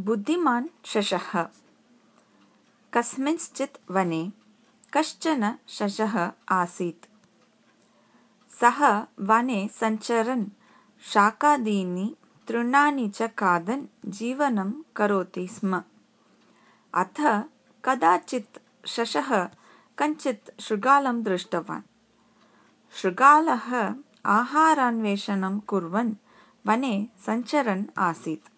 बुद्धिमान् शशः। कस्मिंश्चित् वने कश्चन शशः आसीत्। सः वने सञ्चरन् शाकादीनि तृणानि च खादन् जीवनं करोति स्म। अथ कदाचित् शशः कञ्चित् शृगालं दृष्टवान्। शृगालः आहारान्वेषणं कुर्वन् वने सञ्चरन् आसीत्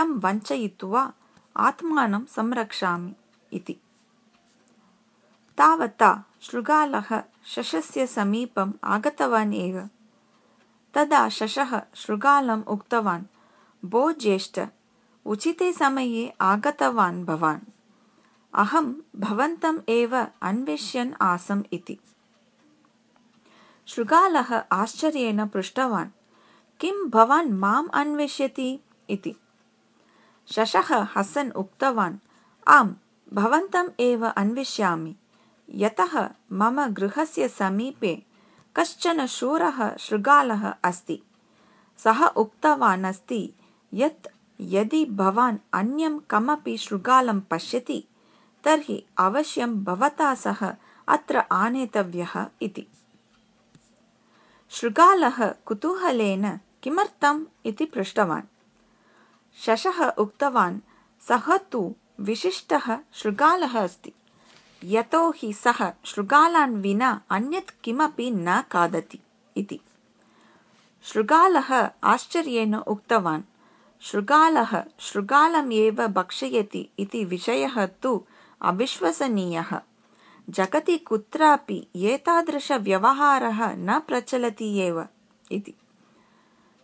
तं वञ्चयित्वा आत्मानं संरक्षामि इति। तावता शृगालः शशस्य समीपम् आगतवान् एव। तदा शशः शृगालम् उक्तवान् भो ज्येष्ठ उचिते समये आगतवान् भवान्। अहं भवन्तम् एव अन्विष्यन् आसम् इति। शृगालः आश्चर्येण पृष्टवान् किं भवान् माम् अन्विष्यति? इति शशः हसन् उक्तवान् आम् भवन्तम् एव अन्विष्यामि। यतः मम गृहस्य समीपे कश्चन शूरः शृगालः अस्ति सः उक्तवान् अस्ति यत् यदि भवान् अन्यं कमपि शृगालं पश्यति तर्हि अवश्यं भवता सह अत्र आनेतव्यः इति। शृगालः कुतूहलेन किमर्थम् इति पृष्टवान् शशः उक्तवान् सः तु विशिष्टः शृगालः अस्ति। यतो हि सः शृगालान् विना अन्यत् किमपि न खादति इति। शृगालः आश्चर्येण उक्तवान् शृगालः शृगालम् एव भक्षयति इति विषयः तु अविश्वसनीयः। जगति कुत्रापि एतादृशव्यवहारः न प्रचलति एव इति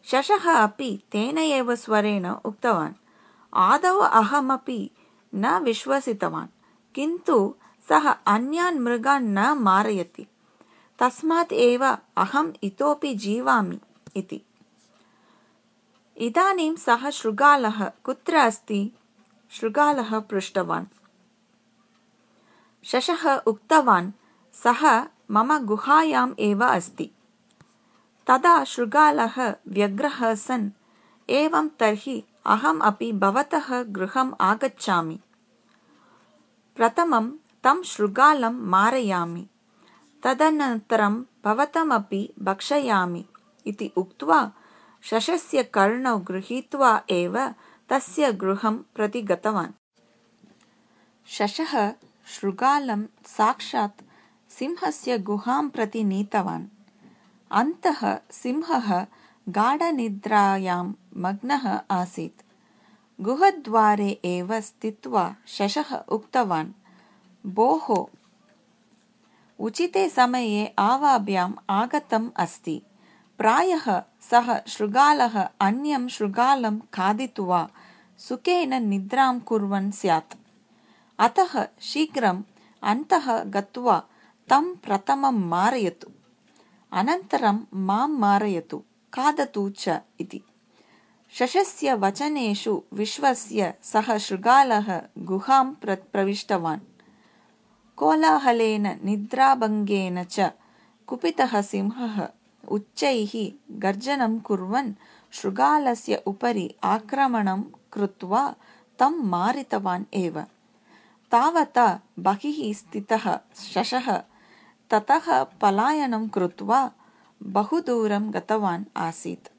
शशः अपि तेन एव स्वरेण उक्तवान्। आदौ अहमपि न विश्वसितवान् किन्तु सः अन्यान् मृगान् न मारयति। तस्मात् एव अहम् इतोपि जीवामि इति। इदानीं सः शृगालः कुत्र अस्ति? शृगालः पृष्टवान्। शशः उक्तवान् सः मम गुहायाम् एव अस्ति तदा शृगालः व्यग्रः सन् एवं तर्हि अहम् अपि भवतः गृहम् आगच्छामि। प्रथमं तं शृगालं मारयामि। तदनन्तरं भवतमपि भक्षयामि इति उक्त्वा शशस्य कर्णौ गृहीत्वा एव तस्य गृहं प्रति गतवान्। शशः शृगालं साक्षात् सिंहस्य गुहां प्रति नीतवान् अन्तः सिंहः गाढनिद्रायां मग्नः आसीत्। गुहद्वारे एव स्थित्वा शशः उक्तवान् भोः उचिते समये आवाभ्याम् आगतम् अस्ति। प्रायः सः शृगालः अन्यं शृगालं खादित्वा सुखेन निद्रां कुर्वन् स्यात्। अतः शीघ्रम् अन्तः गत्वा तं प्रथमं मारयतु अनन्तरं मां मारयतु खादतु च इति। शशस्य वचनेषु विश्वस्य सः शृगालः गुहां प्रविष्टवान्। कोलाहलेन निद्राभङ्गेन च कुपितः सिंहः उच्चैः गर्जनं कुर्वन् शृगालस्य उपरि आक्रमणं कृत्वा तं मारितवान् एव। तावता बहिः स्थितः शशः ततः पलायनं कृत्वा बहुदूरं गतवान् आसीत्